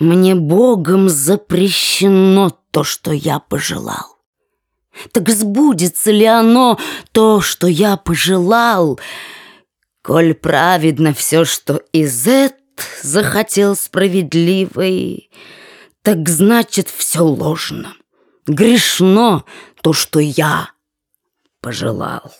Мне Богом запрещено то, что я пожелал. Так сбудется ли оно, то, что я пожелал? Коль праведно все, что Изет захотел справедливый, так значит все ложно, грешно то, что я пожелал.